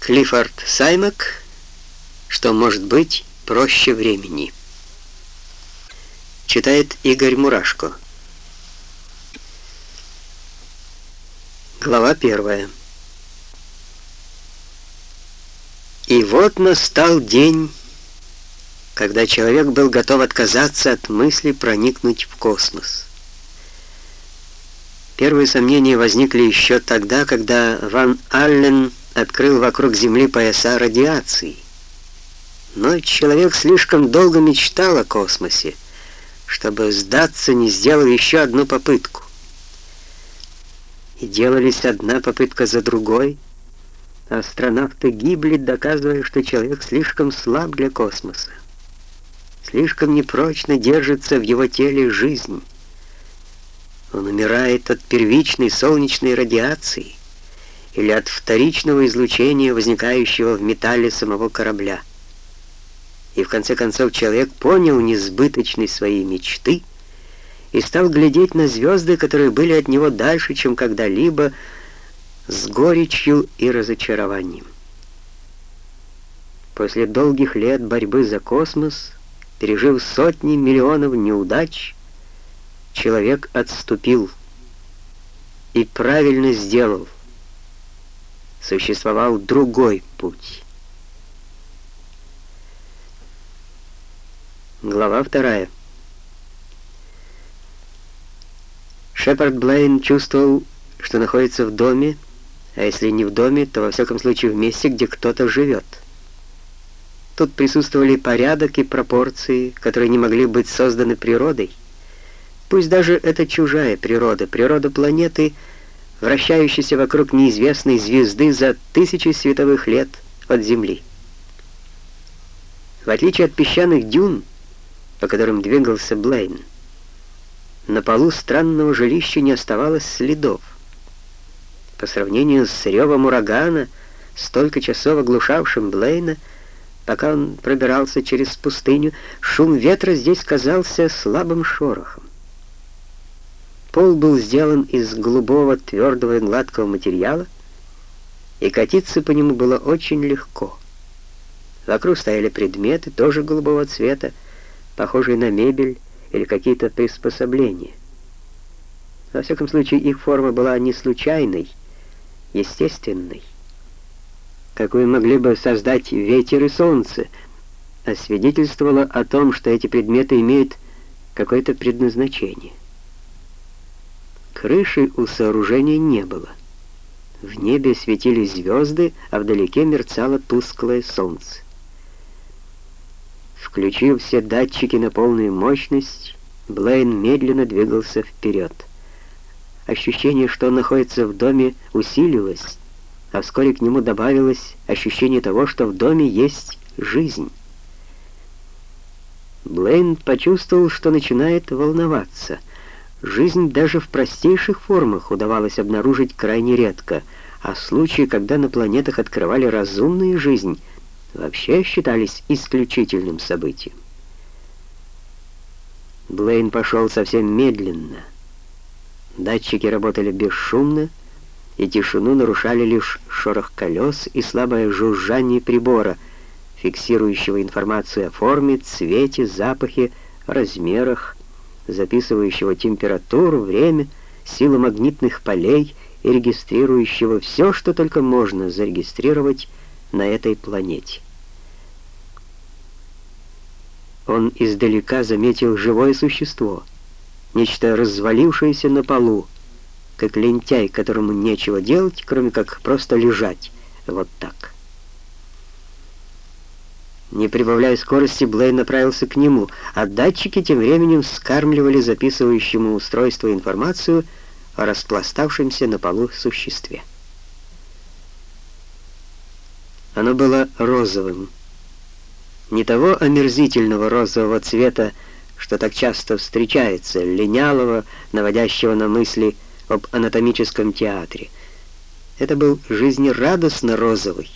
Клиффорд Саймак, что может быть проще времени. Читает Игорь Мурашко. Глава первая. И вот настал день, когда человек был готов отказаться от мысли проникнуть в космос. Первые сомнения возникли еще тогда, когда Ван Аллен открыл вокруг Земли пояса радиации. Но человек слишком долго мечтал о космосе, чтобы сдаться, не сделав еще одну попытку. И делались одна попытка за другой, астронавты гибли, доказывая, что человек слишком слаб для космоса. Слишком непрочно держится в его теле жизнь. Он умирает от первичной солнечной радиации или от вторичного излучения, возникающего в металле самого корабля. И в конце концов человек понял несбыточность своей мечты и стал глядеть на звезды, которые были от него дальше, чем когда-либо, с горечью и разочарованием. После долгих лет борьбы за космос, пережив сотни миллионов неудач, человек отступил и правильно сделал — существовал другой путь. Глава вторая. Шепард Блейн чувствовал, что находится в доме, а если не в доме, то во всяком случае в месте, где кто-то живет. Тут присутствовали порядок и пропорции, которые не могли быть созданы природой. Пусть даже это чужая природа, природа планеты — вращающейся вокруг неизвестной звезды за тысячи световых лет от Земли. В отличие от песчаных дюн, по которым двигался Блейн, на полу странного жилища не оставалось следов. По сравнению с ревом урагана, столько часов оглушавшим Блейна, пока он пробирался через пустыню, шум ветра здесь казался слабым шорохом. Пол был сделан из голубого, твердого и гладкого материала, и катиться по нему было очень легко. Вокруг стояли предметы, тоже голубого цвета, похожие на мебель или какие-то приспособления. Во всяком случае, их форма была не случайной, естественной, какую могли бы создать ветер и солнце, а свидетельствовало о том, что эти предметы имеют какое-то предназначение. Крыши у сооружения не было. В небе светили звезды, а вдалеке мерцало тусклое солнце. Включив все датчики на полную мощность, Блейн медленно двигался вперед. Ощущение, что он находится в доме, усилилось, а вскоре к нему добавилось ощущение того, что в доме есть жизнь. Блейн почувствовал, что начинает волноваться — Жизнь даже в простейших формах удавалось обнаружить крайне редко, а случаи, когда на планетах открывали разумную жизнь, вообще считались исключительным событием. Блейн пошел совсем медленно. Датчики работали бесшумно, и тишину нарушали лишь шорох колес и слабое жужжание прибора, фиксирующего информацию о форме, цвете, запахе, размерах, записывающего температуру, время, силу магнитных полей и регистрирующего все, что только можно зарегистрировать на этой планете. Он издалека заметил живое существо, нечто развалившееся на полу, как лентяй, которому нечего делать, кроме как просто лежать, вот так. Не прибавляя скорости, Блейн направился к нему, а датчики тем временем скармливали записывающему устройству информацию о распластавшемся на полу существе. Оно было розовым. Не того омерзительного розового цвета, что так часто встречается, линялого, наводящего на мысли об анатомическом театре. Это был жизнерадостно розовый,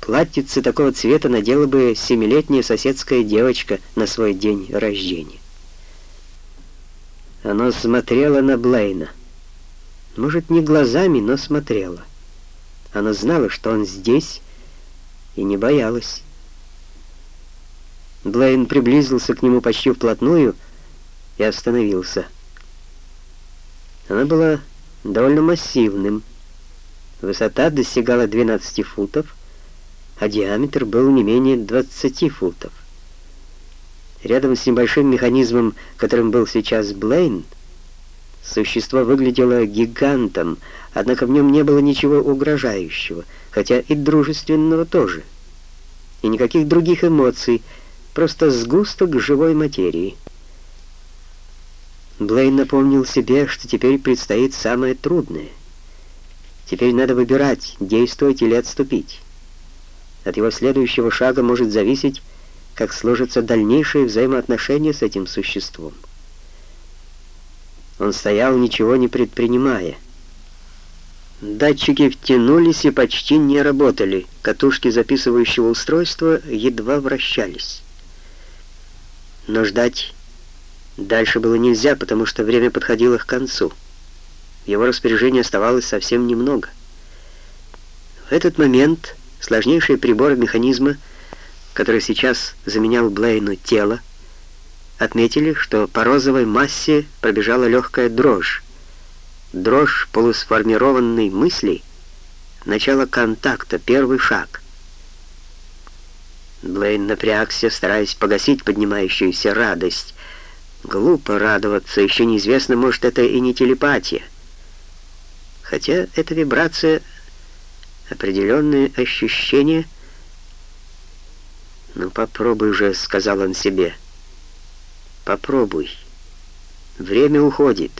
Платьице такого цвета надела бы семилетняя соседская девочка на свой день рождения. Оно смотрело на Блейна. Может, не глазами, но смотрело. Она знала, что он здесь, и не боялась. Блейн приблизился к нему почти вплотную и остановился. Она была довольно массивным. Высота достигала 12 футов, а диаметр был не менее 20 футов. Рядом с небольшим механизмом, которым был сейчас Блейн, существо выглядело гигантом, однако в нем не было ничего угрожающего, хотя и дружественного тоже. И никаких других эмоций, просто сгусток живой материи. Блейн напомнил себе, что теперь предстоит самое трудное. Теперь надо выбирать, действовать или отступить. От его следующего шага может зависеть, как сложатся дальнейшие взаимоотношения с этим существом. Он стоял, ничего не предпринимая. Датчики втянулись и почти не работали. Катушки записывающего устройства едва вращались. Но ждать дальше было нельзя, потому что время подходило к концу. В его распоряжении оставалось совсем немного. В этот момент сложнейшие приборы механизма, который сейчас заменял Блейну тело, отметили, что по розовой массе пробежала легкая дрожь. Дрожь полусформированной мысли, начало контакта, первый шаг — Блейн напрягся, стараясь погасить поднимающуюся радость. Глупо радоваться, еще неизвестно, может, это и не телепатия. Хотя эта вибрация, определенные ощущения... «Ну, попробуй же», — сказал он себе. «Попробуй. Время уходит.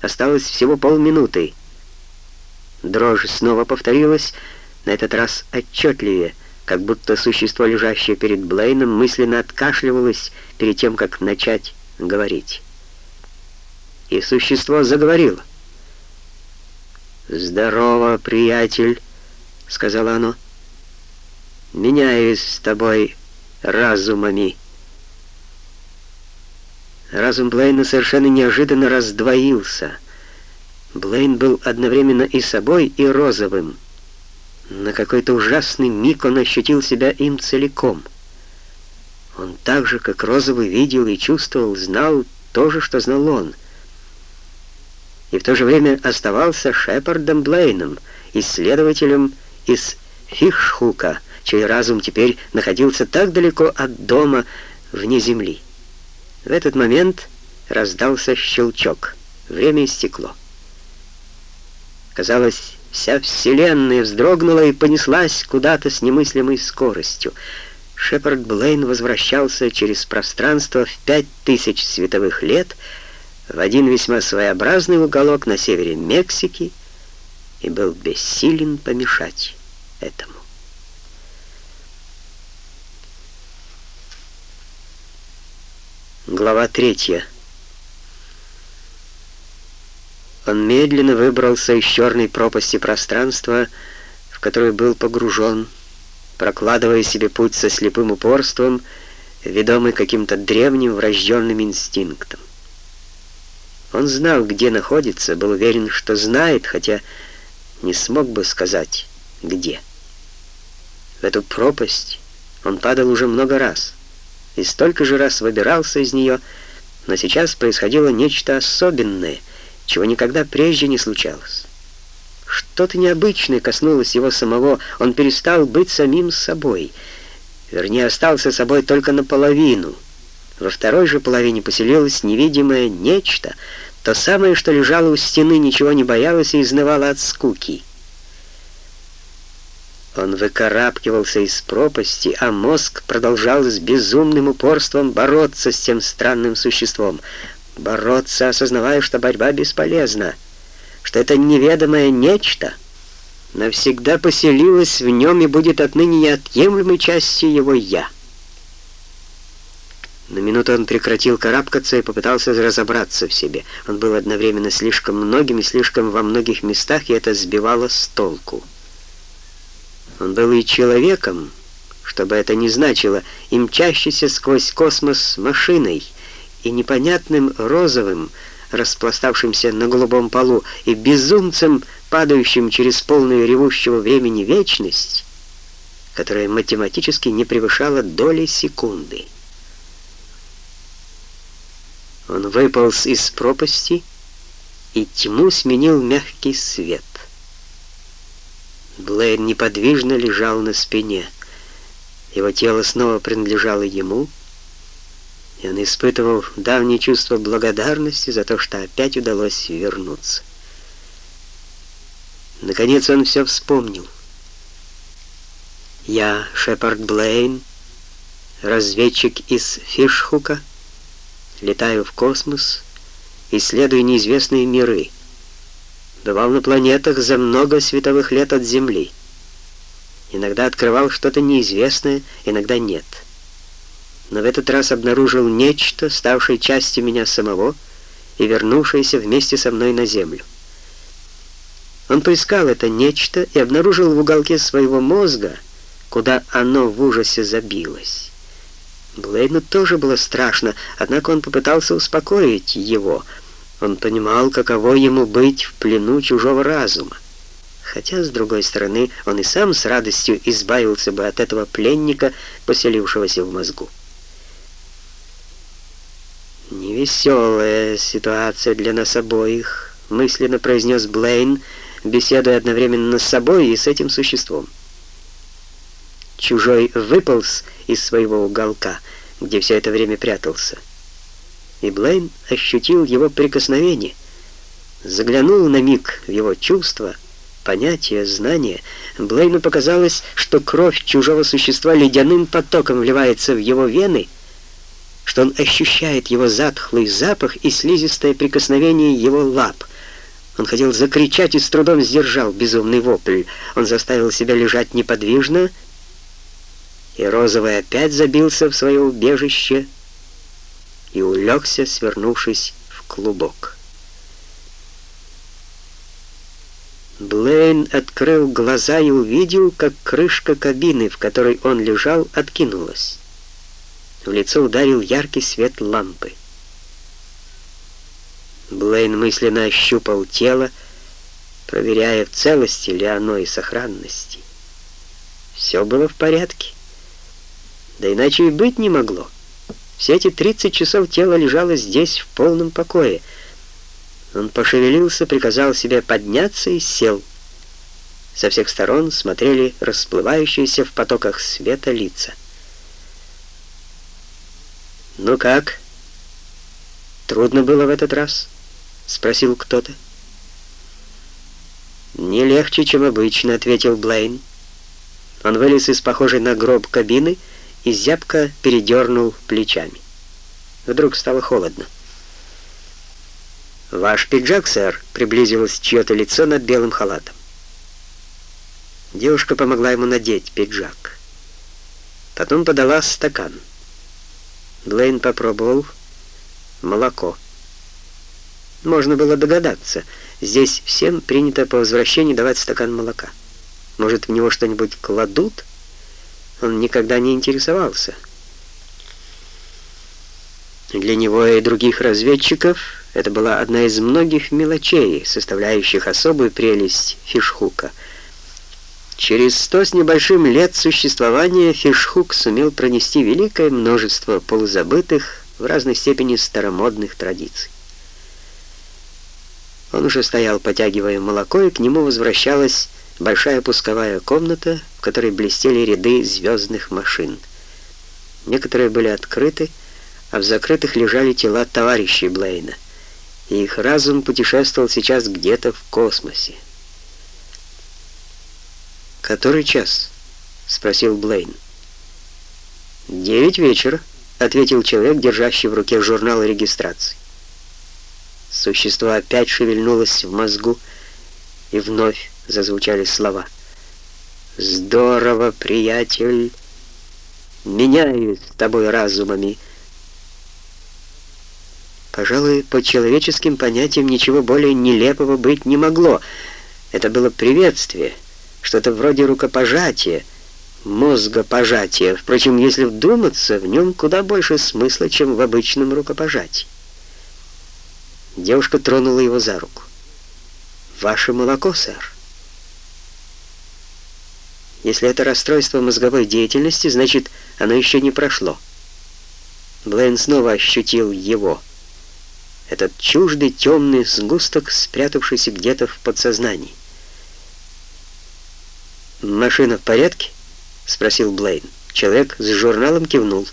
Осталось всего полминуты». Дрожь снова повторилась, на этот раз отчетливее — как будто существо, лежащее перед Блейном, мысленно откашливалось перед тем, как начать говорить. И существо заговорило. «Здорово, приятель», — сказала оно. «Меняюсь с тобой разумами». Разум Блейна совершенно неожиданно раздвоился. Блейн был одновременно и собой, и розовым — на какой-то ужасный миг он ощутил себя им целиком. Он так же, как Розовый, видел и чувствовал, знал то же, что знал он. И в то же время оставался Шепардом Блейном, исследователем из Фихшхука, чей разум теперь находился так далеко от дома, вне земли. В этот момент раздался щелчок. Время истекло. Казалось, Вся вселенная вздрогнула и понеслась куда-то с немыслимой скоростью. Шепард Блейн возвращался через пространство в пять тысяч световых лет в один весьма своеобразный уголок на севере Мексики и был бессилен помешать этому. Глава третья. Он медленно выбрался из черной пропасти пространства, в которую был погружен, прокладывая себе путь со слепым упорством, ведомый каким-то древним врожденным инстинктом. Он знал, где находится, был уверен, что знает, хотя не смог бы сказать, где. В эту пропасть он падал уже много раз, и столько же раз выбирался из нее, но сейчас происходило нечто особенное — чего никогда прежде не случалось. Что-то необычное коснулось его самого, он перестал быть самим собой, вернее, остался собой только наполовину. Во второй же половине поселилось невидимое нечто, то самое, что лежало у стены, ничего не боялось и изнывало от скуки. Он выкарабкивался из пропасти, а мозг продолжал с безумным упорством бороться с тем странным существом — бороться, осознавая, что борьба бесполезна, что это неведомое нечто навсегда поселилось в нем и будет отныне неотъемлемой частью его «я». На минуту он прекратил карабкаться и попытался разобраться в себе. Он был одновременно слишком многим и слишком во многих местах, и это сбивало с толку. Он был и человеком, что бы это ни значило, и мчащийся сквозь космос машиной — и непонятным розовым, распластавшимся на голубом полу, и безумцем, падающим через полную ревущего времени вечность, которая математически не превышала доли секунды. Он выполз из пропасти, и тьму сменил мягкий свет. Блэйр неподвижно лежал на спине. Его тело снова принадлежало ему, и он испытывал давнее чувство благодарности за то, что опять удалось вернуться. Наконец он все вспомнил. «Я Шепард Блейн, разведчик из Фишхука, летаю в космос, исследую неизвестные миры. Бывал на планетах за много световых лет от Земли. Иногда открывал что-то неизвестное, иногда нет. Но в этот раз обнаружил нечто, ставшее частью меня самого и вернувшееся вместе со мной на Землю. Он поискал это нечто и обнаружил в уголке своего мозга, куда оно в ужасе забилось. Блейну тоже было страшно, однако он попытался успокоить его. Он понимал, каково ему быть в плену чужого разума. Хотя, с другой стороны, он и сам с радостью избавился бы от этого пленника, поселившегося в мозгу. «Невеселая ситуация для нас обоих», — мысленно произнес Блейн, беседуя одновременно с собой и с этим существом. Чужой выполз из своего уголка, где все это время прятался. И Блейн ощутил его прикосновение, заглянул на миг в его чувства, понятия, знания. Блейну показалось, что кровь чужого существа ледяным потоком вливается в его вены, что он ощущает его затхлый запах и слизистое прикосновение его лап. Он хотел закричать и с трудом сдержал безумный вопль. Он заставил себя лежать неподвижно, и Розовый опять забился в свое убежище и улегся, свернувшись в клубок. Блейн открыл глаза и увидел, как крышка кабины, в которой он лежал, откинулась. В лицо ударил яркий свет лампы. Блейн мысленно ощупал тело, проверяя, в целости ли оно и сохранности. Все было в порядке. Да иначе и быть не могло. Все эти 30 часов тело лежало здесь в полном покое. Он пошевелился, приказал себе подняться и сел. Со всех сторон смотрели расплывающиеся в потоках света лица. «Ну как? Трудно было в этот раз?» — спросил кто-то. «Не легче, чем обычно», — ответил Блейн. Он вылез из похожей на гроб кабины и зябко передернул плечами. Вдруг стало холодно. «Ваш пиджак, сэр», — приблизилось чье-то лицо над белым халатом. Девушка помогла ему надеть пиджак. Потом подала стакан. Блейн попробовал молоко. Можно было догадаться, здесь всем принято по возвращении давать стакан молока. Может, в него что-нибудь кладут? Он никогда не интересовался. Для него и других разведчиков это была одна из многих мелочей, составляющих особую прелесть фишхука. Через сто с небольшим лет существования фишхук сумел пронести великое множество полузабытых, в разной степени старомодных традиций. Он уже стоял, потягивая молоко, и к нему возвращалась большая пусковая комната, в которой блестели ряды звездных машин. Некоторые были открыты, а в закрытых лежали тела товарищей Блейна, и их разум путешествовал сейчас где-то в космосе. «Который час?» — спросил Блейн. «Девять вечера», — ответил человек, держащий в руке журнал регистрации. Существо опять шевельнулось в мозгу и вновь зазвучали слова. «Здорово, приятель! Меняюсь с тобой разумами!» Пожалуй, по человеческим понятиям ничего более нелепого быть не могло. Это было приветствие, что-то вроде рукопожатия, мозгопожатия. Впрочем, если вдуматься, в нем куда больше смысла, чем в обычном рукопожатии. Девушка тронула его за руку. «Ваше молоко, сэр». Если это расстройство мозговой деятельности, значит, оно еще не прошло. Блейн снова ощутил его. Этот чуждый темный сгусток, спрятавшийся где-то в подсознании. «Машина в порядке?» — спросил Блейн. Человек с журналом кивнул.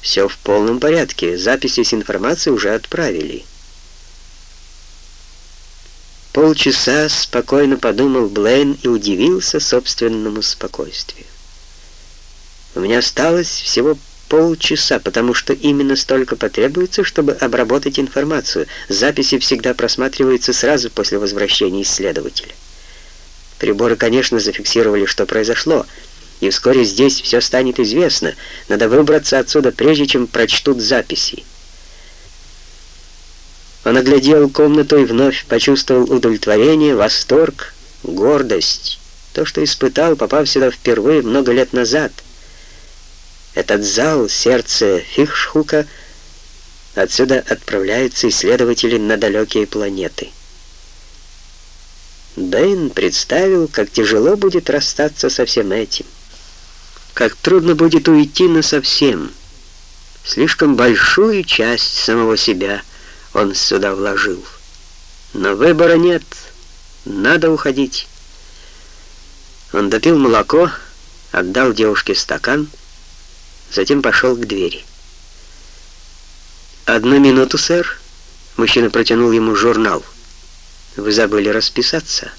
«Все в полном порядке. Записи с информацией уже отправили». Полчаса спокойно подумал Блейн и удивился собственному спокойствию. У меня осталось всего полчаса, потому что именно столько потребуется, чтобы обработать информацию. Записи всегда просматриваются сразу после возвращения исследователя. Приборы, конечно, зафиксировали, что произошло, и вскоре здесь все станет известно. Надо выбраться отсюда, прежде чем прочтут записи. Он оглядел комнату и вновь почувствовал удовлетворение, восторг, гордость. То, что испытал, попав сюда впервые много лет назад. Этот зал, сердце Фихшхука, отсюда отправляются исследователи на далекие планеты. Дэйн представил, как тяжело будет расстаться со всем этим. Как трудно будет уйти насовсем. Слишком большую часть самого себя — он сюда вложил. Но выбора нет, надо уходить. Он допил молоко, отдал девушке стакан, затем пошел к двери. «Одну минуту, сэр». Мужчина протянул ему журнал. «Вы забыли расписаться».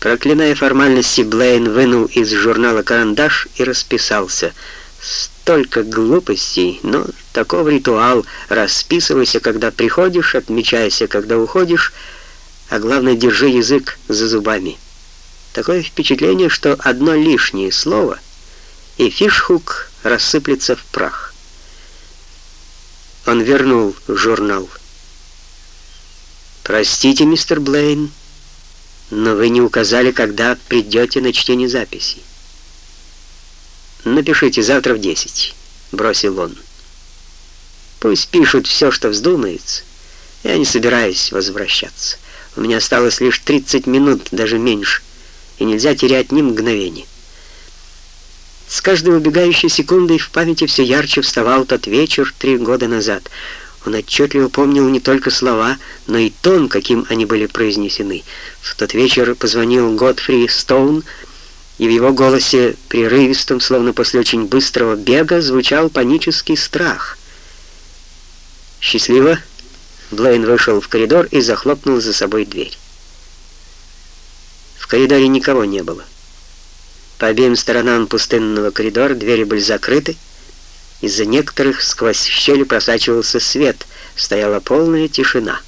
Проклиная формальности, Блейн вынул из журнала карандаш и расписался — Столько глупостей, но таков ритуал. Расписывайся, когда приходишь, отмечайся, когда уходишь, а главное, держи язык за зубами. Такое впечатление, что одно лишнее слово, и фишхук рассыплется в прах. Он вернул журнал. «Простите, мистер Блейн, но вы не указали, когда придете на чтение записей. «Напишите завтра в десять», — бросил он. «Пусть пишут все, что вздумается. Я не собираюсь возвращаться. У меня осталось лишь 30 минут, даже меньше, и нельзя терять ни мгновения». С каждой убегающей секундой в памяти все ярче вставал тот вечер три года назад. Он отчетливо помнил не только слова, но и тон, каким они были произнесены. В тот вечер позвонил Годфри Стоун, и в его голосе, прерывистом, словно после очень быстрого бега, звучал панический страх. «Счастливо!» Блейн вышел в коридор и захлопнул за собой дверь. В коридоре никого не было. По обеим сторонам пустынного коридора двери были закрыты, из-за некоторых сквозь щели просачивался свет, стояла полная тишина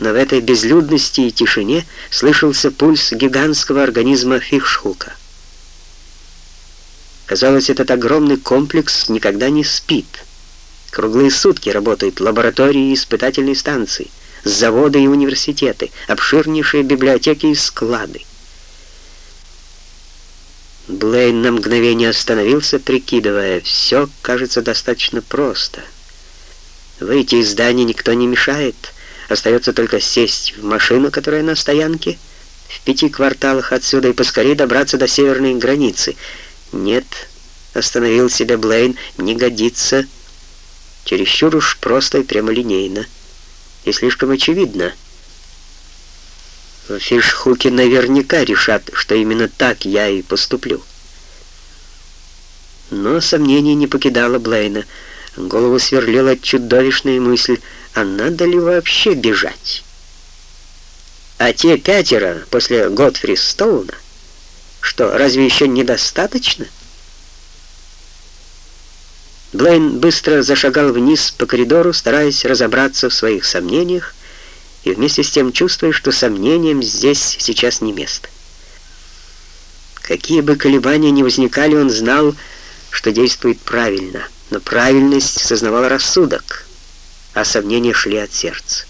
но в этой безлюдности и тишине слышался пульс гигантского организма Фихшхука. Казалось, этот огромный комплекс никогда не спит. Круглые сутки работают лаборатории и испытательные станции, заводы и университеты, обширнейшие библиотеки и склады. Блейн на мгновение остановился, прикидывая, все кажется достаточно просто. Выйти из здания никто не мешает, Остается только сесть в машину, которая на стоянке, в пяти кварталах отсюда, и поскорее добраться до северной границы. Нет, остановил себя Блейн, не годится. Чересчур уж просто и прямолинейно. И слишком очевидно. В Фишхуке наверняка решат, что именно так я и поступлю. Но сомнение не покидало Блейна. Голову сверлила чудовищная мысль — а надо ли вообще бежать? А те пятеро после Готфри Стоуна, что, разве еще недостаточно? Блейн быстро зашагал вниз по коридору, стараясь разобраться в своих сомнениях, и вместе с тем чувствуя, что сомнениям здесь сейчас не место. Какие бы колебания ни возникали, он знал, что действует правильно, но правильность сознавал рассудок — а сомнения шли от сердца.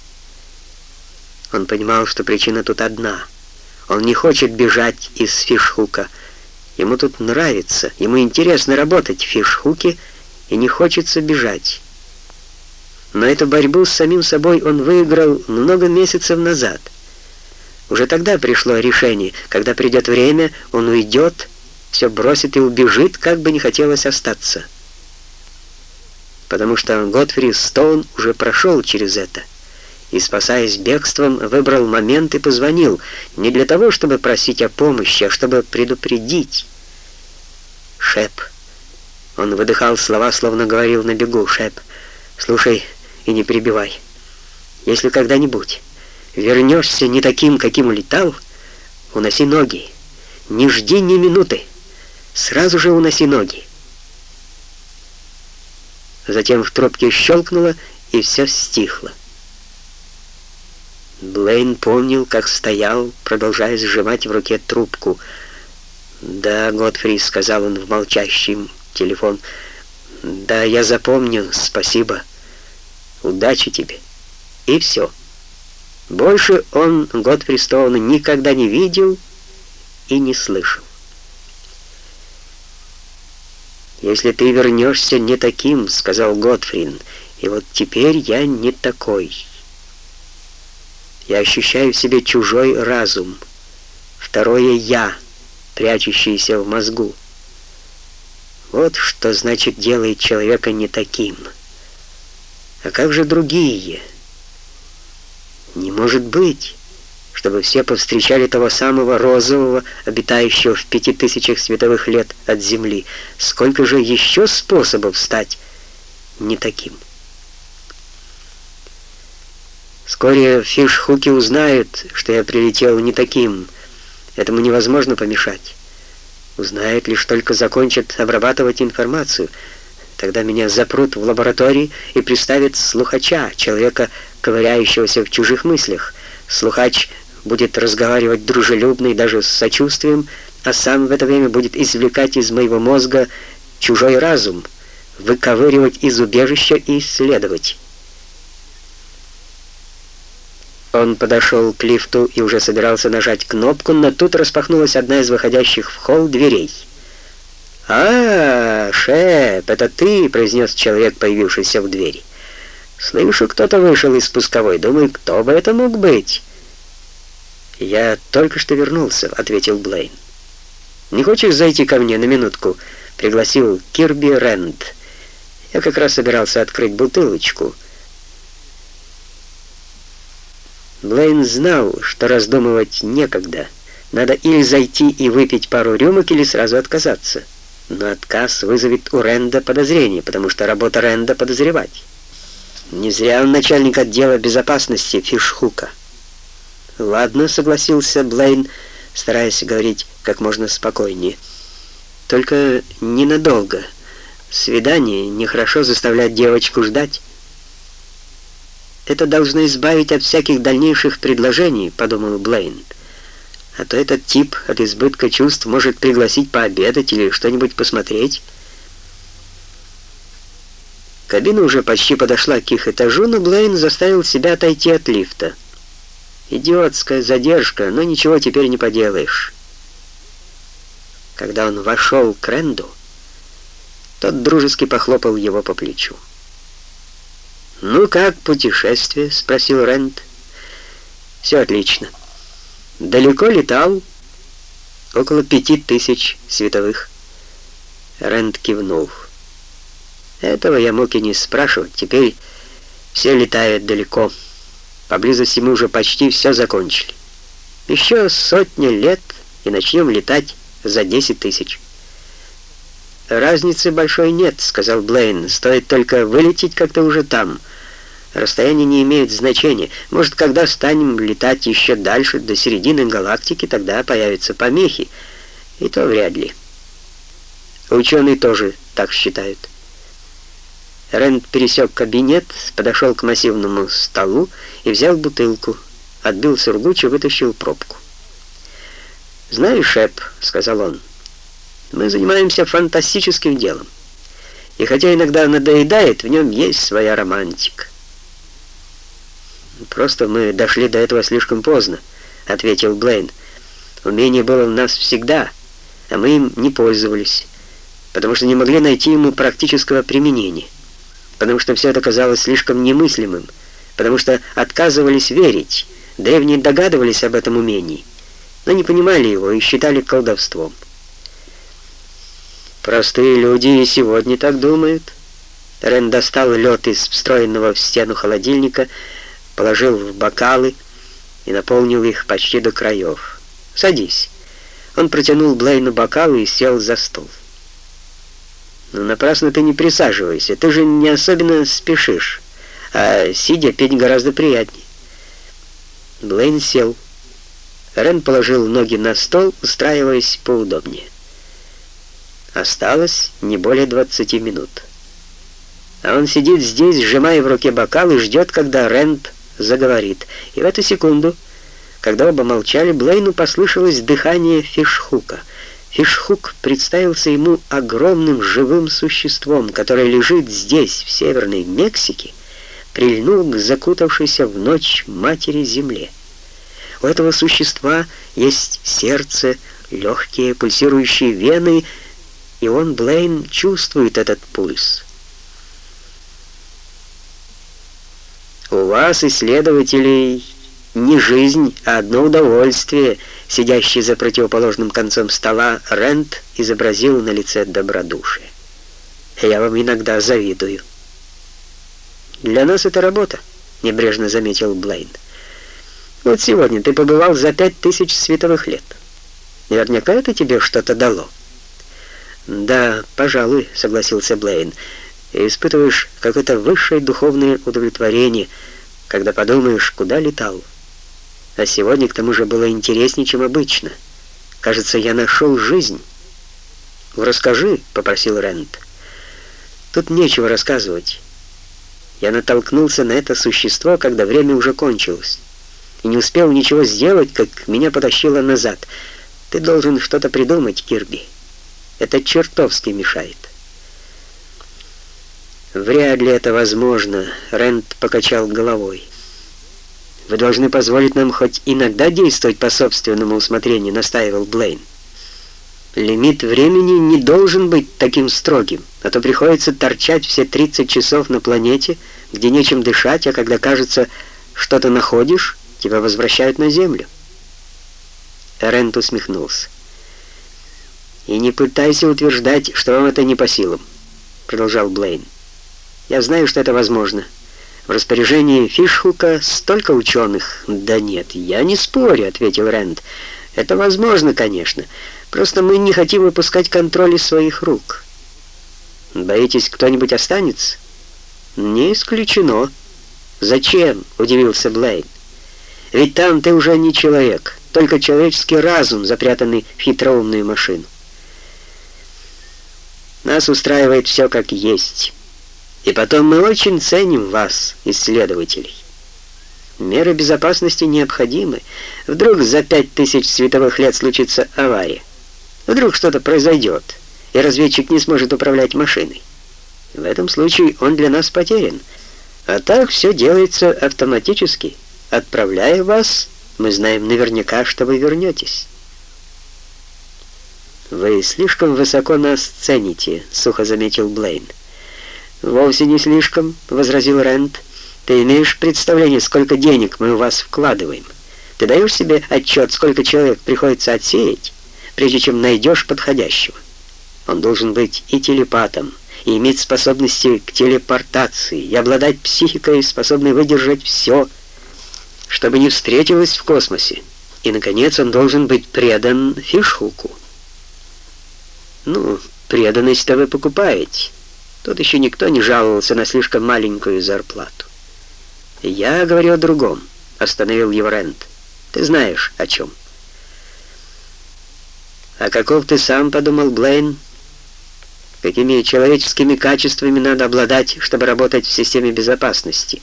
Он понимал, что причина тут одна. Он не хочет бежать из Фишхука. Ему тут нравится, ему интересно работать в Фишхуке, и не хочется бежать. Но эту борьбу с самим собой он выиграл много месяцев назад. Уже тогда пришло решение, когда придет время, он уйдет, все бросит и убежит, как бы не хотелось остаться. Потому что Готфри Стоун уже прошел через это и, спасаясь бегством, выбрал момент и позвонил, не для того, чтобы просить о помощи, а чтобы предупредить. «Шеп». Он выдыхал слова, словно говорил на бегу. «Шеп, слушай и не перебивай. Если когда-нибудь вернешься не таким, каким улетал, уноси ноги. Не жди ни минуты. Сразу же уноси ноги». Затем в трубке щелкнуло, и все стихло. Блейн помнил, как стоял, продолжая сжимать в руке трубку. «Да, Готфри», — сказал он в молчащий телефон. «Да, я запомню, спасибо. Удачи тебе». И все. Больше он Готфри Стоуна никогда не видел и не слышал. «Если ты вернешься не таким», — сказал Готфрин, — «и вот теперь я не такой». Я ощущаю в себе чужой разум, второе «я», прячущееся в мозгу. Вот что значит делает человека не таким. А как же другие? Не может быть, чтобы все повстречали того самого розового, обитающего в пяти тысячах световых лет от Земли. Сколько же еще способов стать не таким? Вскоре фишхуки узнают, что я прилетел не таким. Этому невозможно помешать. Узнают лишь только закончат обрабатывать информацию. Тогда меня запрут в лаборатории и приставят слухача, человека, ковыряющегося в чужих мыслях. Слухач будет разговаривать дружелюбно и даже с сочувствием, а сам в это время будет извлекать из моего мозга чужой разум, выковыривать из убежища и исследовать. Он подошел к лифту и уже собирался нажать кнопку, но тут распахнулась одна из выходящих в холл дверей. «А, Шеп, это ты!» — произнес человек, появившийся в двери. «Слышу, кто-то вышел из спусковой. Думаю, кто бы это мог быть?» «Я только что вернулся», — ответил Блейн. «Не хочешь зайти ко мне на минутку?» — пригласил Кирби Рэнд. «Я как раз собирался открыть бутылочку». Блейн знал, что раздумывать некогда. Надо или зайти и выпить пару рюмок, или сразу отказаться. Но отказ вызовет у Ренда подозрение, потому что работа Ренда подозревать. Не зря он начальник отдела безопасности Фишхука. «Ладно», — согласился Блейн, стараясь говорить как можно спокойнее. «Только ненадолго. Свидание, нехорошо заставлять девочку ждать». Это должно избавить от всяких дальнейших предложений, подумал Блейн. А то этот тип от избытка чувств может пригласить пообедать или что-нибудь посмотреть. Кабина уже почти подошла к их этажу, но Блейн заставил себя отойти от лифта. Идиотская задержка, но ничего теперь не поделаешь. Когда он вошел к Ренду, тот дружески похлопал его по плечу. «Ну как путешествие?» — спросил Рент. «Все отлично. Далеко летал?» «Около пяти тысяч световых». Рент кивнул. «Этого я мог и не спрашивать. Теперь все летают далеко. Поблизости мы уже почти все закончили. Еще сотни лет, и начнем летать за десять тысяч». «Разницы большой нет», — сказал Блейн. «Стоит только вылететь как-то уже там». Расстояние не имеет значения. Может, когда станем летать еще дальше, до середины галактики, тогда появятся помехи. И то вряд ли. Ученые тоже так считают. Рэнд пересек кабинет, подошел к массивному столу и взял бутылку, отбил сургуч и вытащил пробку. «Знаешь, Шеп», — сказал он, — «мы занимаемся фантастическим делом. И хотя иногда надоедает, в нем есть своя романтика. «Просто мы дошли до этого слишком поздно», — ответил Блейн. «Умение было у нас всегда, а мы им не пользовались, потому что не могли найти ему практического применения. потому что все это казалось слишком немыслимым, потому что отказывались верить, древние догадывались об этом умении, но не понимали его и считали колдовством. Простые люди и сегодня так думают. Рен достал лед из встроенного в стену холодильника, положил в бокалы и наполнил их почти до краев. «Садись». Он протянул Блейну бокалы и сел за стол. «Ну, напрасно ты не присаживайся, ты же не особенно спешишь, а сидя петь гораздо приятнее». Блейн сел. Рен положил ноги на стол, устраиваясь поудобнее. Осталось не более 20 минут. А он сидит здесь, сжимая в руке бокал, и ждет, когда Рент заговорит. И в эту секунду, когда оба молчали, Блейну послышалось дыхание Фишхука. Фишхук представился ему огромным живым существом, которое лежит здесь, в Северной Мексике, прильнул к закутавшейся в ночь матери земле. У этого существа есть сердце, легкие пульсирующие вены, и он, Блейн, чувствует этот пульс. У вас, исследователей, не жизнь, а одно удовольствие, сидящий за противоположным концом стола Рент изобразил на лице добродушие. Я вам иногда завидую. Для нас это работа, небрежно заметил Блейн. Вот сегодня ты побывал за пять тысяч световых лет. Наверняка это тебе что-то дало. «Да, пожалуй», — согласился Блейн. «И испытываешь какое-то высшее духовное удовлетворение, когда подумаешь, куда летал. А сегодня к тому же было интереснее, чем обычно. Кажется, я нашел жизнь». «Расскажи», — попросил Рент. «Тут нечего рассказывать. Я натолкнулся на это существо, когда время уже кончилось, и не успел ничего сделать, как меня потащило назад. Ты должен что-то придумать, Кирби». Это чертовски мешает. Вряд ли это возможно, Рент покачал головой. Вы должны позволить нам хоть иногда действовать по собственному усмотрению, настаивал Блейн. Лимит времени не должен быть таким строгим, а то приходится торчать все 30 часов на планете, где нечем дышать, а когда кажется, что ты находишь, тебя возвращают на Землю. Рент усмехнулся. «И не пытайся утверждать, что вам это не по силам», — продолжал Блейн. «Я знаю, что это возможно. В распоряжении Фишхука столько ученых». «Да нет, я не спорю», — ответил Рэнд. «Это возможно, конечно. Просто мы не хотим выпускать контроль из своих рук». «Боитесь, кто-нибудь останется?» «Не исключено». «Зачем?» — удивился Блейн. «Ведь там ты уже не человек, только человеческий разум, запрятанный в хитроумную машину». Нас устраивает все как есть. И потом мы очень ценим вас, исследователей. Меры безопасности необходимы. Вдруг за пять тысяч световых лет случится авария. Вдруг что-то произойдет, и разведчик не сможет управлять машиной. В этом случае он для нас потерян. А так все делается автоматически. Отправляя вас, мы знаем наверняка, что вы вернетесь. «Вы слишком высоко нас цените», — сухо заметил Блейн. «Вовсе не слишком», — возразил Рент. «Ты имеешь представление, сколько денег мы у вас вкладываем? Ты даешь себе отчет, сколько человек приходится отсеять, прежде чем найдешь подходящего? Он должен быть и телепатом, и иметь способности к телепортации, и обладать психикой, способной выдержать все, чтобы не встретилось в космосе. И, наконец, он должен быть предан Фишхуку». Ну, преданность-то вы покупаете. Тут еще никто не жаловался на слишком маленькую зарплату. Я говорю о другом, остановил его Рент. Ты знаешь, о чем. А каков ты сам, подумал Блейн, какими человеческими качествами надо обладать, чтобы работать в системе безопасности.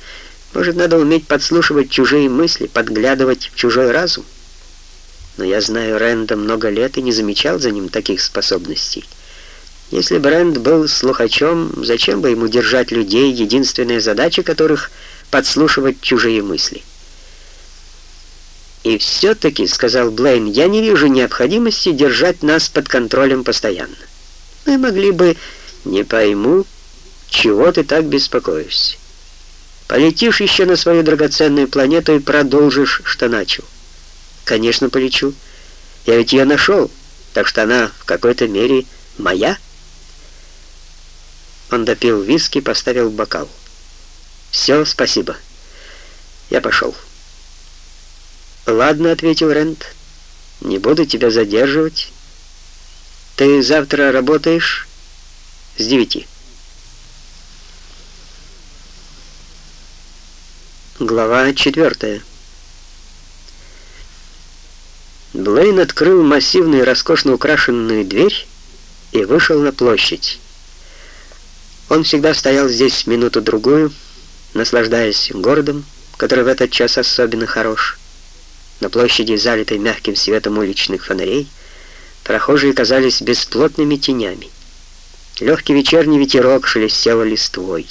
Может, надо уметь подслушивать чужие мысли, подглядывать в чужой разум? Но я знаю Рэнда много лет и не замечал за ним таких способностей. Если бы Рэнд был слухачом, зачем бы ему держать людей, единственная задача которых — подслушивать чужие мысли? «И все-таки, — сказал Блейн, — я не вижу необходимости держать нас под контролем постоянно. Мы могли бы... Не пойму, чего ты так беспокоишься? Полетишь еще на свою драгоценную планету и продолжишь, что начал. Конечно, полечу. Я ведь ее нашел, так что она в какой-то мере моя. Он допил виски, поставил бокал. «Все, спасибо. Я пошел». «Ладно», — ответил Рент. «Не буду тебя задерживать. Ты завтра работаешь с девяти». Глава четвертая. Блейн открыл массивную, роскошно украшенную дверь и вышел на площадь. Он всегда стоял здесь минуту-другую, наслаждаясь городом, который в этот час особенно хорош. На площади, залитой мягким светом уличных фонарей, прохожие казались бесплотными тенями. Легкий вечерний ветерок шелестел листвой.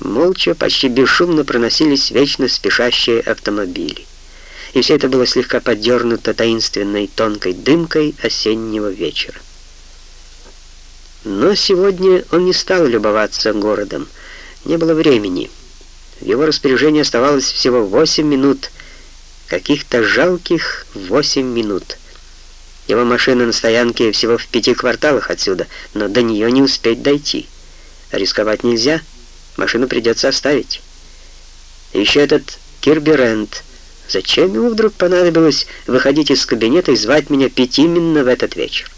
Молча, почти бесшумно проносились вечно спешащие автомобили. И все это было слегка поддернуто таинственной тонкой дымкой осеннего вечера. Но сегодня он не стал любоваться городом. Не было времени. В его распоряжении оставалось всего 8 минут. Каких-то жалких 8 минут. Его машина на стоянке всего в пяти кварталах отсюда, но до нее не успеть дойти. Рисковать нельзя. Машину придется оставить. Еще этот Кирби Рент. Зачем ему вдруг понадобилось выходить из кабинета и звать меня пить именно в этот вечер?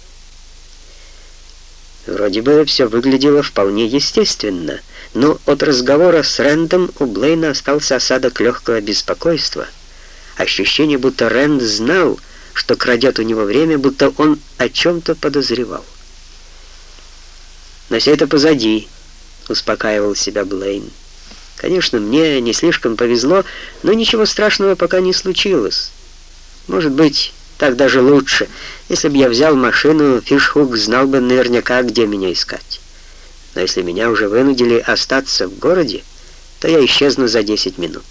Вроде бы все выглядело вполне естественно, но от разговора с Рэндом у Блейна остался осадок легкого беспокойства. Ощущение, будто Рэнд знал, что крадет у него время, будто он о чем-то подозревал. Но все это позади успокаивал себя Блейн. Конечно, мне не слишком повезло, но ничего страшного пока не случилось. Может быть, так даже лучше. Если бы я взял машину, Фишхук знал бы наверняка, где меня искать. Но если меня уже вынудили остаться в городе, то я исчезну за 10 минут.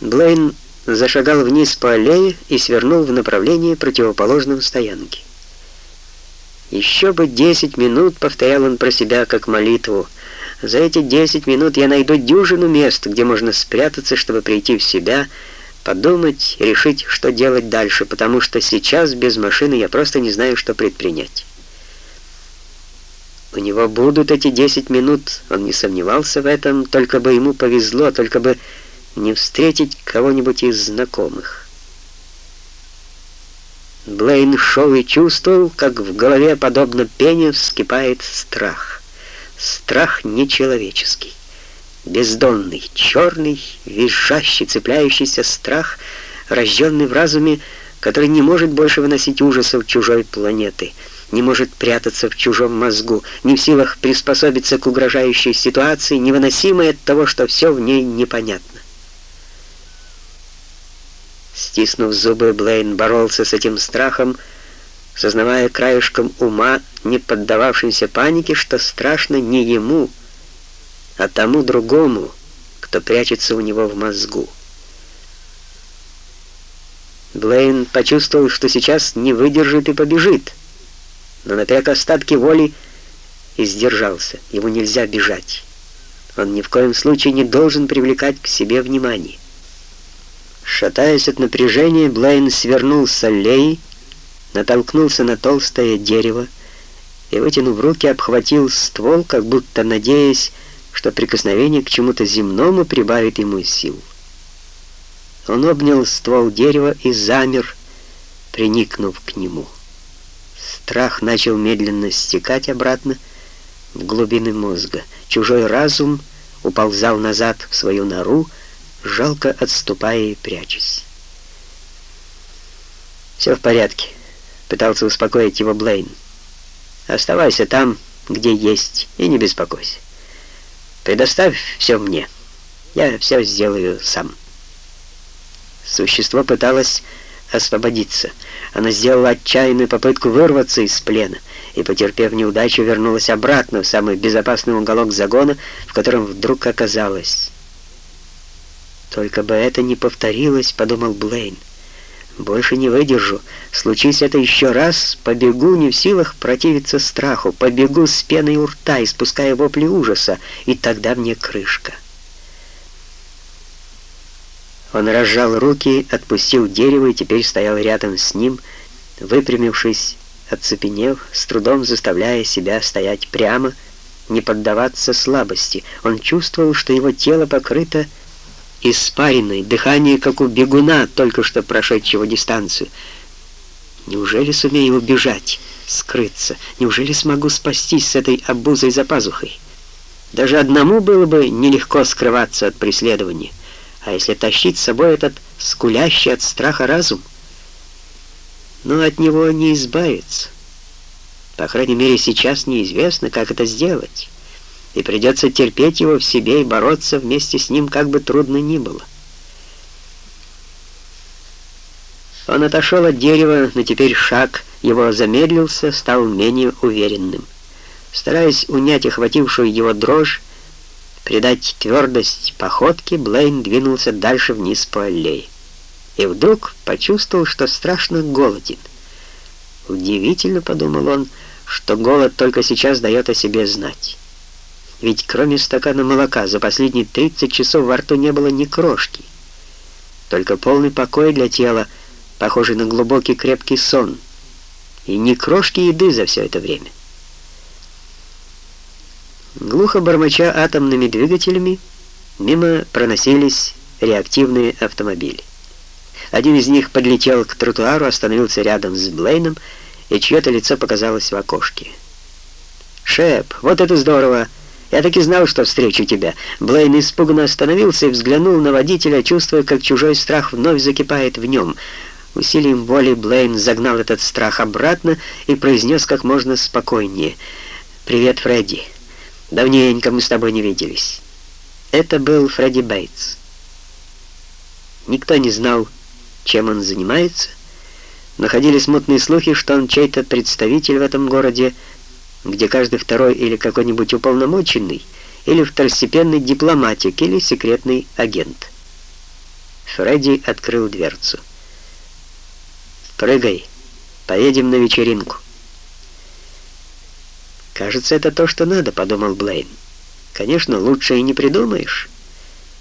Блейн зашагал вниз по аллее и свернул в направлении противоположном стоянке. «Еще бы десять минут», — повторял он про себя как молитву. «За эти десять минут я найду дюжину мест, где можно спрятаться, чтобы прийти в себя, подумать, решить, что делать дальше, потому что сейчас без машины я просто не знаю, что предпринять». У него будут эти десять минут, он не сомневался в этом, только бы ему повезло, только бы не встретить кого-нибудь из знакомых. Блейн шел и чувствовал, как в голове, подобно пене, вскипает страх. Страх нечеловеческий, бездонный, черный, визжащий, цепляющийся страх, рожденный в разуме, который не может больше выносить ужасов чужой планеты, не может прятаться в чужом мозгу, не в силах приспособиться к угрожающей ситуации, невыносимой от того, что все в ней непонятно. Стиснув зубы, Блейн боролся с этим страхом, сознавая краешком ума, не поддававшимся панике, что страшно не ему, а тому другому, кто прячется у него в мозгу. Блейн почувствовал, что сейчас не выдержит и побежит, но напряг остатки воли и сдержался. Ему нельзя бежать. Он ни в коем случае не должен привлекать к себе внимание. Шатаясь от напряжения, Блейн свернул с аллеи, натолкнулся на толстое дерево и, вытянув руки, обхватил ствол, как будто надеясь, что прикосновение к чему-то земному прибавит ему сил. Он обнял ствол дерева и замер, приникнув к нему. Страх начал медленно стекать обратно в глубины мозга. Чужой разум уползал назад в свою нору, жалко отступая и прячась. «Все в порядке», — пытался успокоить его Блейн. «Оставайся там, где есть, и не беспокойся. Предоставь все мне. Я все сделаю сам». Существо пыталось освободиться. Она сделала отчаянную попытку вырваться из плена и, потерпев неудачу, вернулась обратно в самый безопасный уголок загона, в котором вдруг оказалась. «Только бы это не повторилось», — подумал Блейн. Больше не выдержу. Случись это еще раз, побегу не в силах противиться страху, побегу с пеной у рта, испуская вопли ужаса, и тогда мне крышка. Он разжал руки, отпустил дерево и теперь стоял рядом с ним, выпрямившись, оцепенев, с трудом заставляя себя стоять прямо, не поддаваться слабости. Он чувствовал, что его тело покрыто испаренной, дыхание, как у бегуна, только что прошедшего дистанцию. Неужели сумею убежать, скрыться? Неужели смогу спастись с этой обузой за пазухой? Даже одному было бы нелегко скрываться от преследования. А если тащить с собой этот скулящий от страха разум? Но от него не избавиться. По крайней мере, сейчас неизвестно, как это сделать и придется терпеть его в себе и бороться вместе с ним, как бы трудно ни было. Он отошел от дерева, но теперь шаг его замедлился, стал менее уверенным. Стараясь унять охватившую его дрожь, придать твердость походке, Блейн двинулся дальше вниз по аллее. И вдруг почувствовал, что страшно голоден. Удивительно, подумал он, что голод только сейчас дает о себе знать. Ведь кроме стакана молока за последние 30 часов во рту не было ни крошки. Только полный покой для тела, похожий на глубокий крепкий сон. И ни крошки еды за все это время. Глухо бормоча атомными двигателями, мимо проносились реактивные автомобили. Один из них подлетел к тротуару, остановился рядом с Блейном, и чье-то лицо показалось в окошке. «Шеп, вот это здорово!» «Я так и знал, что встречу тебя». Блейн испуганно остановился и взглянул на водителя, чувствуя, как чужой страх вновь закипает в нем. Усилием воли Блейн загнал этот страх обратно и произнес как можно спокойнее. «Привет, Фредди. Давненько мы с тобой не виделись». Это был Фредди Бейтс. Никто не знал, чем он занимается, но ходили смутные слухи, что он чей-то представитель в этом городе, где каждый второй или какой-нибудь уполномоченный, или второстепенный дипломатик, или секретный агент. Фредди открыл дверцу. «Прыгай, поедем на вечеринку». «Кажется, это то, что надо», — подумал Блейн. «Конечно, лучше и не придумаешь.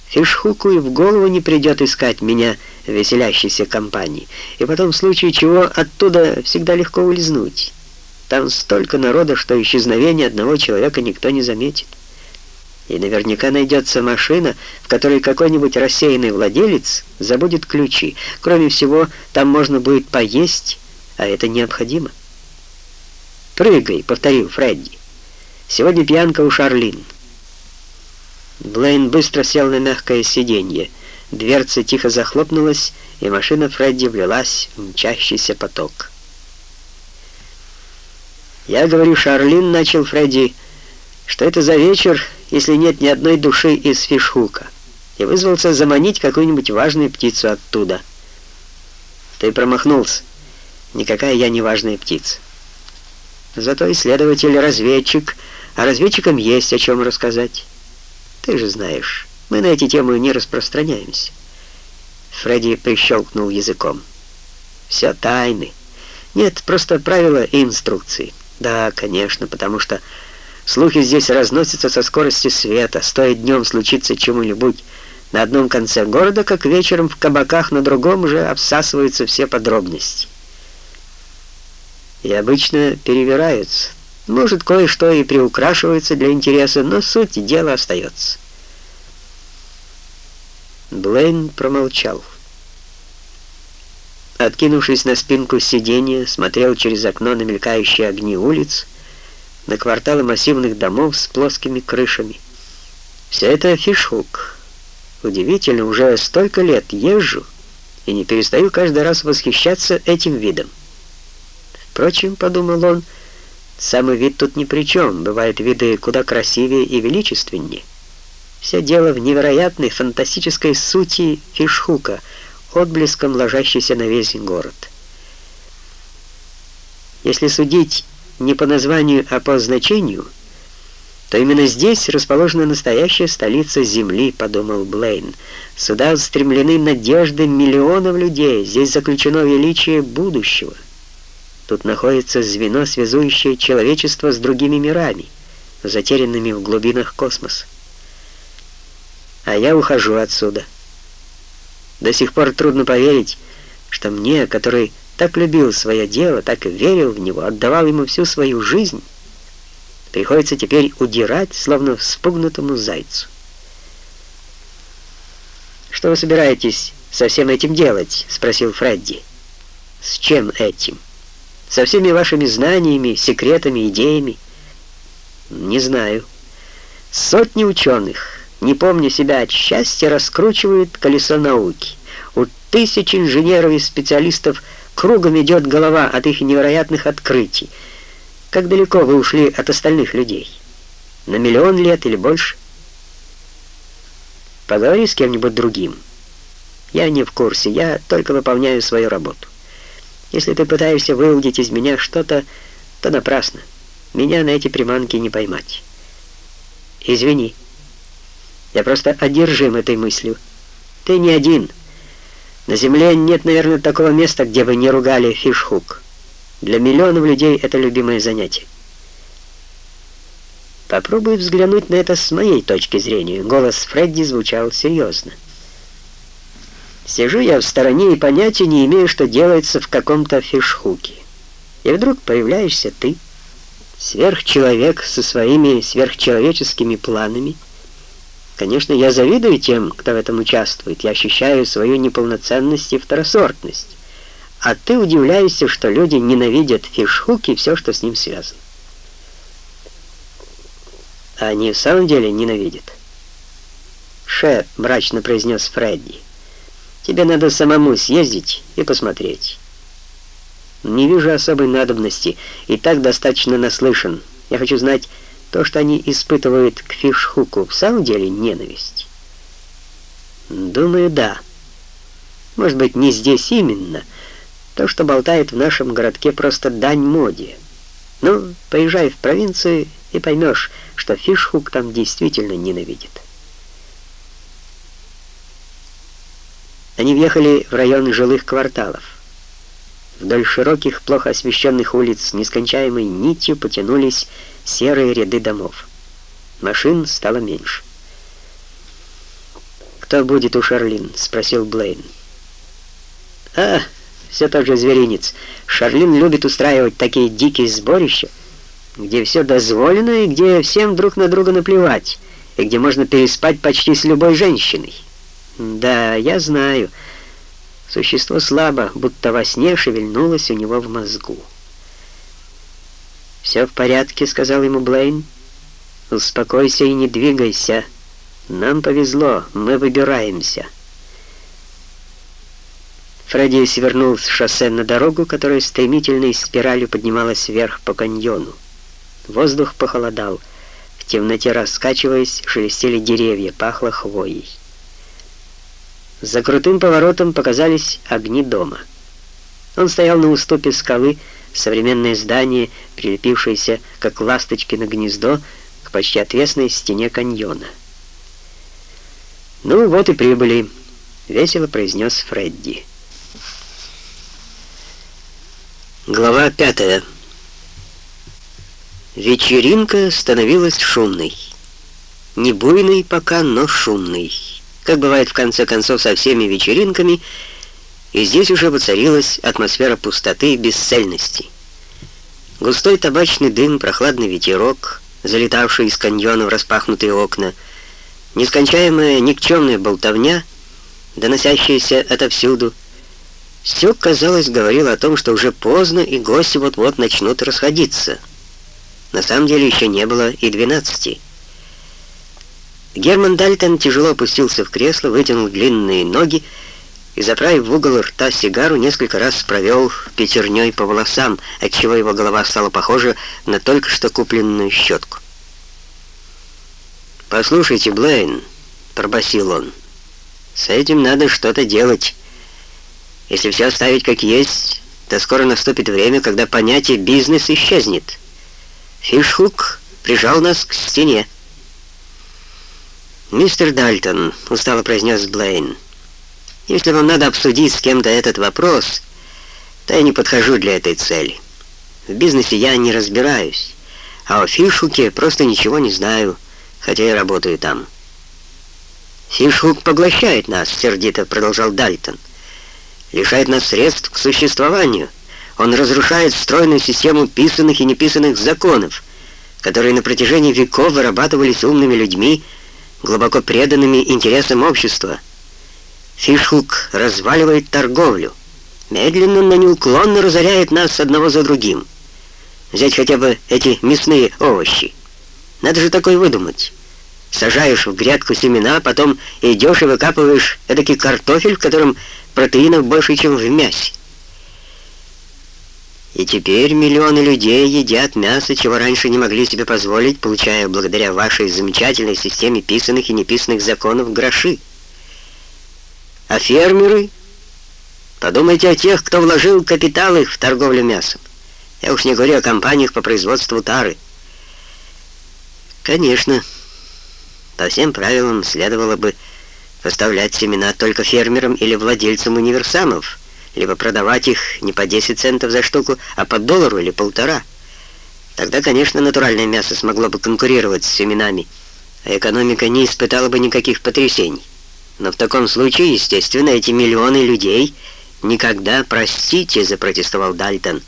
Фишхуку и в голову не придет искать меня в веселящейся компании, и потом в случае чего оттуда всегда легко улизнуть». Там столько народа, что исчезновение одного человека никто не заметит. И наверняка найдется машина, в которой какой-нибудь рассеянный владелец забудет ключи. Кроме всего, там можно будет поесть, а это необходимо. «Прыгай», — повторил Фредди. «Сегодня пьянка у Шарлин». Блейн быстро сел на мягкое сиденье. Дверца тихо захлопнулась, и машина Фредди влилась в мчащийся поток. «Я говорю, Шарлин, — начал Фредди, — что это за вечер, если нет ни одной души из Фишхука, и вызвался заманить какую-нибудь важную птицу оттуда. Ты промахнулся. Никакая я не важная птица. Зато исследователь-разведчик, а разведчикам есть о чем рассказать. Ты же знаешь, мы на эти темы не распространяемся». Фредди прищелкнул языком. «Все тайны. Нет, просто правила и инструкции». Да, конечно, потому что слухи здесь разносятся со скоростью света. Стоит днем случиться чему-нибудь на одном конце города, как вечером в кабаках на другом же обсасываются все подробности. И обычно перевираются. Может, кое-что и приукрашивается для интереса, но суть дела остается. Блейн промолчал. Откинувшись на спинку сиденья, смотрел через окно на мелькающие огни улиц, на кварталы массивных домов с плоскими крышами. Все это фишхук. Удивительно, уже столько лет езжу и не перестаю каждый раз восхищаться этим видом. Впрочем, подумал он, самый вид тут ни при чем, бывают виды куда красивее и величественнее. Все дело в невероятной фантастической сути фишхука — отблеском ложащийся на весь город. Если судить не по названию, а по значению, то именно здесь расположена настоящая столица Земли, подумал Блейн. Сюда устремлены надежды миллионов людей, здесь заключено величие будущего. Тут находится звено, связующее человечество с другими мирами, затерянными в глубинах космоса. А я ухожу отсюда. До сих пор трудно поверить, что мне, который так любил свое дело, так верил в него, отдавал ему всю свою жизнь, приходится теперь удирать, словно вспугнутому зайцу. «Что вы собираетесь со всем этим делать?» — спросил Фредди. «С чем этим? Со всеми вашими знаниями, секретами, идеями?» «Не знаю. Сотни ученых, не помня себя от счастья, раскручивают колесо науки. У тысяч инженеров и специалистов кругом идет голова от их невероятных открытий. Как далеко вы ушли от остальных людей? На миллион лет или больше? Поговори с кем-нибудь другим. Я не в курсе, я только выполняю свою работу. Если ты пытаешься выудить из меня что-то, то напрасно. Меня на эти приманки не поймать. Извини. Я просто одержим этой мыслью. Ты не один. На Земле нет, наверное, такого места, где бы не ругали фишхук. Для миллионов людей это любимое занятие. Попробуй взглянуть на это с моей точки зрения. Голос Фредди звучал серьезно. Сижу я в стороне и понятия не имею, что делается в каком-то фишхуке. И вдруг появляешься ты, сверхчеловек со своими сверхчеловеческими планами. Конечно, я завидую тем, кто в этом участвует. Я ощущаю свою неполноценность и второсортность. А ты удивляешься, что люди ненавидят фишхук и все, что с ним связано. А они в самом деле ненавидят. «Ше», — мрачно произнес Фредди, — «тебе надо самому съездить и посмотреть». «Не вижу особой надобности, и так достаточно наслышан. Я хочу знать, то, что они испытывают к фишхуку, в самом деле ненависть». «Думаю, да. Может быть, не здесь именно». То, что болтает в нашем городке, просто дань моде. Ну, поезжай в провинцию и поймешь, что Фишхук там действительно ненавидит. Они въехали в район жилых кварталов. Вдоль широких, плохо освещенных улиц нескончаемой нитью потянулись серые ряды домов. Машин стало меньше. «Кто будет у Шарлин?» — спросил Блейн. «А, все тот же зверинец. Шарлин любит устраивать такие дикие сборища, где все дозволено и где всем друг на друга наплевать, и где можно переспать почти с любой женщиной. Да, я знаю. Существо слабо, будто во сне шевельнулось у него в мозгу. «Все в порядке», — сказал ему Блейн. «Успокойся и не двигайся. Нам повезло, мы выбираемся». Фредди свернул с шоссе на дорогу, которая стремительной спиралью поднималась вверх по каньону. Воздух похолодал. В темноте раскачиваясь, шелестели деревья, пахло хвоей. За крутым поворотом показались огни дома. Он стоял на уступе скалы, современное здание, прилепившееся, как ласточки на гнездо, к почти отвесной стене каньона. «Ну вот и прибыли», — весело произнес Фредди. Глава пятая. Вечеринка становилась шумной. Не буйной пока, но шумной. Как бывает в конце концов со всеми вечеринками, и здесь уже воцарилась атмосфера пустоты и бесцельности. Густой табачный дым, прохладный ветерок, залетавший из каньона в распахнутые окна, нескончаемая никчемная болтовня, доносящаяся отовсюду, все, казалось, говорило о том, что уже поздно, и гости вот-вот начнут расходиться. На самом деле еще не было и двенадцати. Герман Дальтон тяжело опустился в кресло, вытянул длинные ноги и, заправив в угол рта сигару, несколько раз провел пятерней по волосам, отчего его голова стала похожа на только что купленную щетку. «Послушайте, Блейн», — пробасил он, — «с этим надо что-то делать». Если все оставить как есть, то скоро наступит время, когда понятие «бизнес» исчезнет. Фишхук прижал нас к стене. «Мистер Дальтон», — устало произнес Блейн, — «если вам надо обсудить с кем-то этот вопрос, то я не подхожу для этой цели. В бизнесе я не разбираюсь, а о Фишуке просто ничего не знаю, хотя я работаю там». «Фишук поглощает нас», — сердито продолжал Дальтон. «Лишает нас средств к существованию. Он разрушает стройную систему писанных и неписанных законов, которые на протяжении веков вырабатывались умными людьми, глубоко преданными интересам общества. Фишхук разваливает торговлю, медленно, но неуклонно разоряет нас одного за другим. Взять хотя бы эти мясные овощи. Надо же такое выдумать. Сажаешь в грядку семена, потом идешь и выкапываешь эдакий картофель, в котором протеинов больше, чем в мясе. И теперь миллионы людей едят мясо, чего раньше не могли себе позволить, получая благодаря вашей замечательной системе писанных и неписанных законов гроши. А фермеры? Подумайте о тех, кто вложил капитал их в торговлю мясом. Я уж не говорю о компаниях по производству тары. Конечно, по всем правилам следовало бы поставлять семена только фермерам или владельцам универсамов, либо продавать их не по 10 центов за штуку, а по доллару или полтора. Тогда, конечно, натуральное мясо смогло бы конкурировать с семенами, а экономика не испытала бы никаких потрясений. Но в таком случае, естественно, эти миллионы людей никогда, простите, запротестовал Дальтон,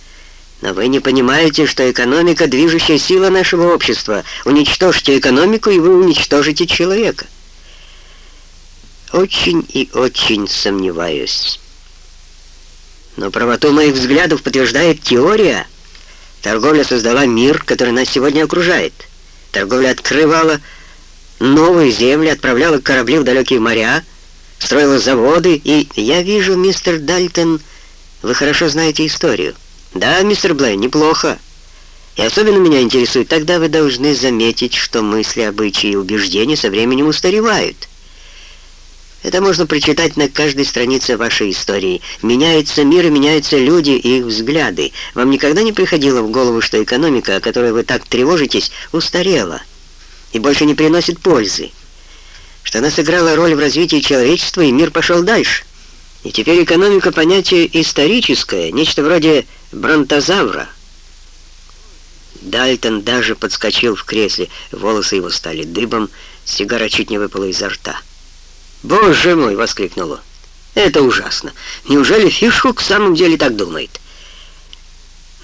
но вы не понимаете, что экономика — движущая сила нашего общества. Уничтожьте экономику, и вы уничтожите человека. Очень и очень сомневаюсь. Но правоту моих взглядов подтверждает теория. Торговля создала мир, который нас сегодня окружает. Торговля открывала новые земли, отправляла корабли в далекие моря, строила заводы, и я вижу, мистер Дальтон, вы хорошо знаете историю. Да, мистер Блей, неплохо. И особенно меня интересует, тогда вы должны заметить, что мысли, обычаи и убеждения со временем устаревают. Это можно прочитать на каждой странице вашей истории. Меняется мир и меняются люди и их взгляды. Вам никогда не приходило в голову, что экономика, о которой вы так тревожитесь, устарела и больше не приносит пользы? Что она сыграла роль в развитии человечества, и мир пошел дальше? И теперь экономика — понятие историческое, нечто вроде бронтозавра. Дальтон даже подскочил в кресле, волосы его стали дыбом, сигара чуть не выпала изо рта. «Боже мой!» — воскликнул он. «Это ужасно! Неужели Фишхук в самом деле так думает?»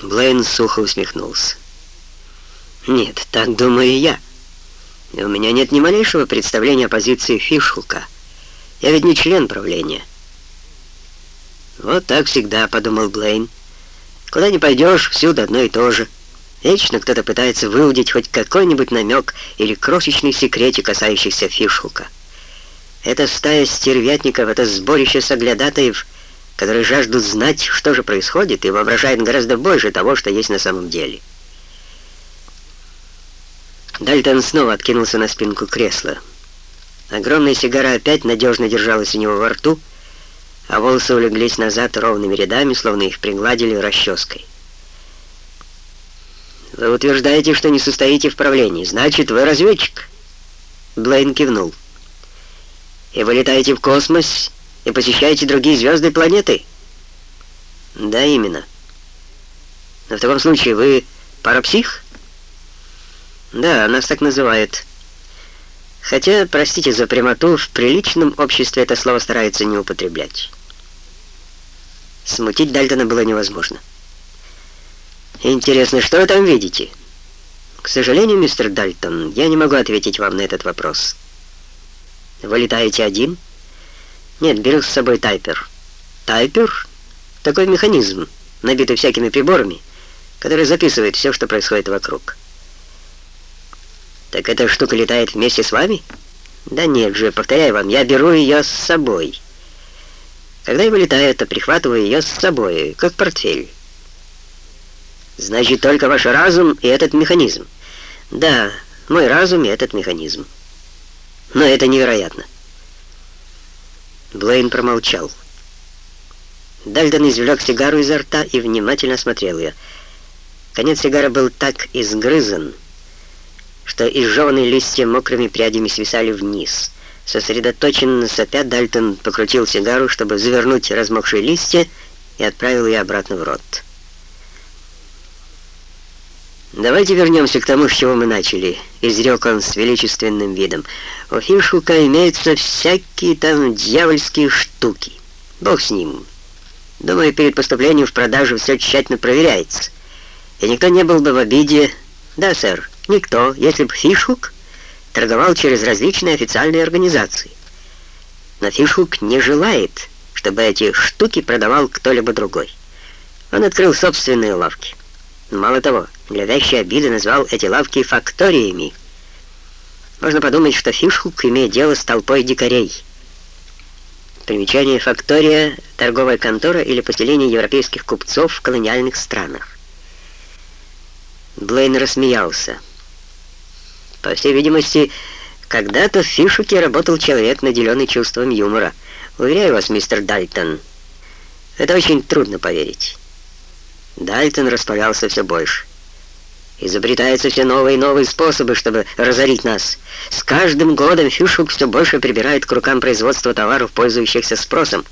Блейн сухо усмехнулся. «Нет, так думаю я. И у меня нет ни малейшего представления о позиции Фишхука. Я ведь не член правления». «Вот так всегда», — подумал Блейн. «Куда ни пойдешь, всюду одно и то же. Вечно кто-то пытается выудить хоть какой-нибудь намек или крошечный секретик, касающийся Фишхука». Это стая стервятников, это сборище соглядатаев, которые жаждут знать, что же происходит, и воображают гораздо больше того, что есть на самом деле. Дальтон снова откинулся на спинку кресла. Огромная сигара опять надежно держалась у него во рту, а волосы улеглись назад ровными рядами, словно их пригладили расческой. «Вы утверждаете, что не состоите в правлении. Значит, вы разведчик?» Блейн кивнул. И вы летаете в космос и посещаете другие звезды и планеты? Да, именно. Но в таком случае вы парапсих? Да, нас так называют. Хотя, простите за прямоту, в приличном обществе это слово стараются не употреблять. Смутить Дальтона было невозможно. Интересно, что вы там видите? К сожалению, мистер Дальтон, я не могу ответить вам на этот вопрос. Вы летаете один? Нет, беру с собой тайпер. Тайпер? Такой механизм, набитый всякими приборами, который записывает все, что происходит вокруг. Так эта штука летает вместе с вами? Да нет же, повторяю вам, я беру ее с собой. Когда я вылетаю, то прихватываю ее с собой, как портфель. Значит, только ваш разум и этот механизм. Да, мой разум и этот механизм. Но это невероятно. Блейн промолчал. Дальден извлек сигару изо рта и внимательно смотрел ее. Конец сигары был так изгрызан, что изжеванные листья мокрыми прядями свисали вниз. Сосредоточенно сопя, Дальтон покрутил сигару, чтобы завернуть размокшие листья, и отправил ее обратно в рот. «Давайте вернемся к тому, с чего мы начали», — изрек он с величественным видом. «У Фишука имеются всякие там дьявольские штуки. Бог с ним. Думаю, перед поступлением в продажу все тщательно проверяется. И никто не был бы в обиде. Да, сэр, никто, если бы Фишук торговал через различные официальные организации. Но Фишук не желает, чтобы эти штуки продавал кто-либо другой. Он открыл собственные лавки. Мало того, для вящей обиды назвал эти лавки факториями. Можно подумать, что Фишхук имеет дело с толпой дикарей. Примечание «фактория» — торговая контора или поселение европейских купцов в колониальных странах. Блейн рассмеялся. По всей видимости, когда-то в Фишуке работал человек, наделенный чувством юмора. Уверяю вас, мистер Дальтон, это очень трудно поверить. Дальтон распалялся все больше. Изобретаются все новые и новые способы, чтобы разорить нас. С каждым годом Фюшук все больше прибирает к рукам производства товаров, пользующихся спросом.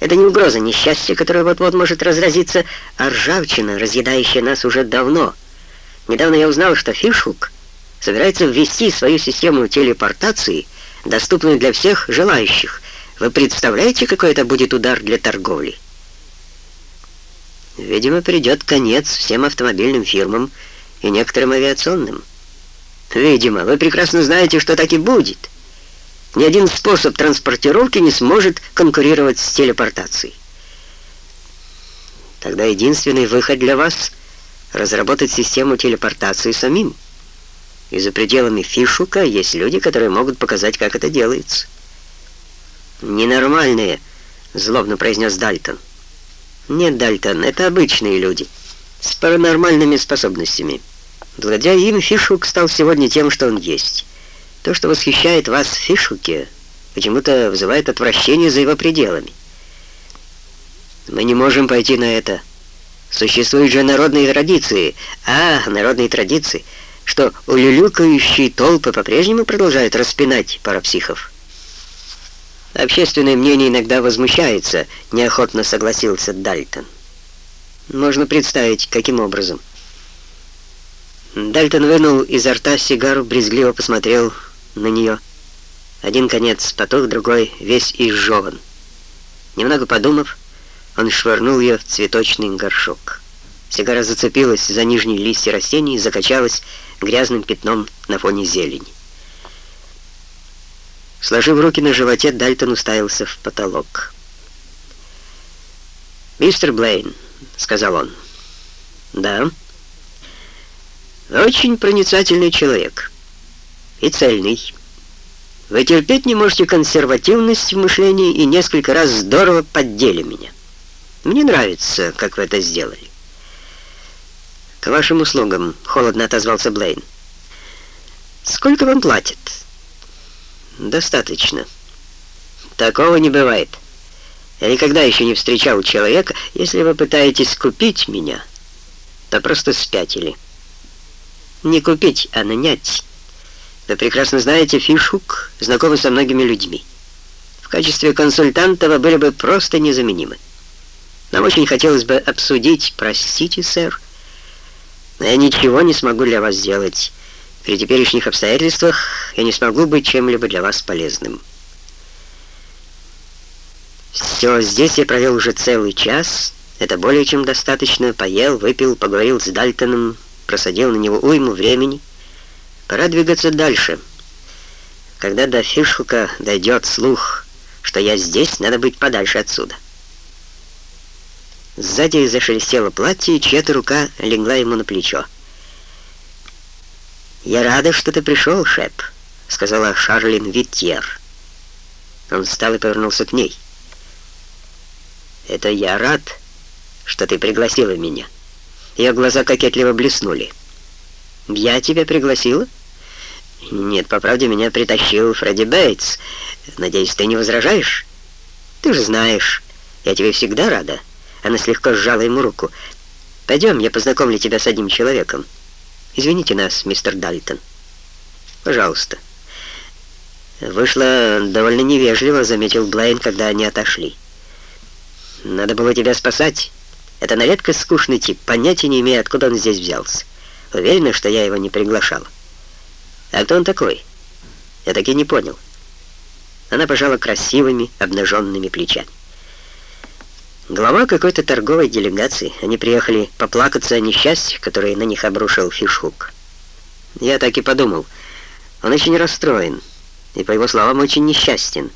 Это не угроза несчастья, которое вот-вот может разразиться, а ржавчина, разъедающая нас уже давно. Недавно я узнал, что Фишук собирается ввести свою систему телепортации, доступную для всех желающих. Вы представляете, какой это будет удар для торговли? Видимо, придет конец всем автомобильным фирмам и некоторым авиационным. Видимо, вы прекрасно знаете, что так и будет. Ни один способ транспортировки не сможет конкурировать с телепортацией. Тогда единственный выход для вас — разработать систему телепортации самим. И за пределами Фишука есть люди, которые могут показать, как это делается. «Ненормальные», — злобно произнес Дальтон. Нет, Дальтон, это обычные люди с паранормальными способностями. Благодаря им Фишук стал сегодня тем, что он есть. То, что восхищает вас в Фишуке, почему-то вызывает отвращение за его пределами. Мы не можем пойти на это. Существуют же народные традиции. А, народные традиции, что улюлюкающие толпы по-прежнему продолжают распинать парапсихов. Общественное мнение иногда возмущается, неохотно согласился Дальтон. Можно представить, каким образом. Дальтон вынул изо рта сигару, брезгливо посмотрел на нее. Один конец потух, другой весь изжеван. Немного подумав, он швырнул ее в цветочный горшок. Сигара зацепилась за нижние листья растений и закачалась грязным пятном на фоне зелени. Сложив руки на животе, Дальтон уставился в потолок. «Мистер Блейн», — сказал он. «Да». очень проницательный человек. И цельный. Вы терпеть не можете консервативность в мышлении и несколько раз здорово поддели меня. Мне нравится, как вы это сделали». «К вашим услугам», — холодно отозвался Блейн. «Сколько вам платят?» достаточно. Такого не бывает. Я никогда еще не встречал человека, если вы пытаетесь купить меня, то просто спятили. Не купить, а нанять. Вы прекрасно знаете, Фишук знакомы со многими людьми. В качестве консультанта вы были бы просто незаменимы. Нам очень хотелось бы обсудить, простите, сэр, но я ничего не смогу для вас сделать. При теперешних обстоятельствах я не смогу быть чем-либо для вас полезным. Все, здесь я провел уже целый час. Это более чем достаточно. Поел, выпил, поговорил с Дальтоном, просадил на него уйму времени. Пора двигаться дальше. Когда до Фишхука дойдет слух, что я здесь, надо быть подальше отсюда. Сзади зашелестело платье, и чья-то рука легла ему на плечо. «Я рада, что ты пришел, Шеп», — сказала Шарлин Виттьер. Он встал и повернулся к ней. «Это я рад, что ты пригласила меня». Ее глаза кокетливо блеснули. «Я тебя пригласила?» «Нет, по правде, меня притащил Фредди Бейтс. Надеюсь, ты не возражаешь?» «Ты же знаешь, я тебе всегда рада». Она слегка сжала ему руку. «Пойдем, я познакомлю тебя с одним человеком». Извините нас, мистер Дальтон. Пожалуйста». «Вышло довольно невежливо», — заметил Блейн, когда они отошли. «Надо было тебя спасать. Это на редкость скучный тип, понятия не имея, откуда он здесь взялся. Уверена, что я его не приглашал. А кто он такой? Я так и не понял». Она пожала красивыми, обнаженными плечами. Глава какой-то торговой делегации. Они приехали поплакаться о несчастьях, которые на них обрушил Фишхук. Я так и подумал. Он очень расстроен и, по его словам, очень несчастен.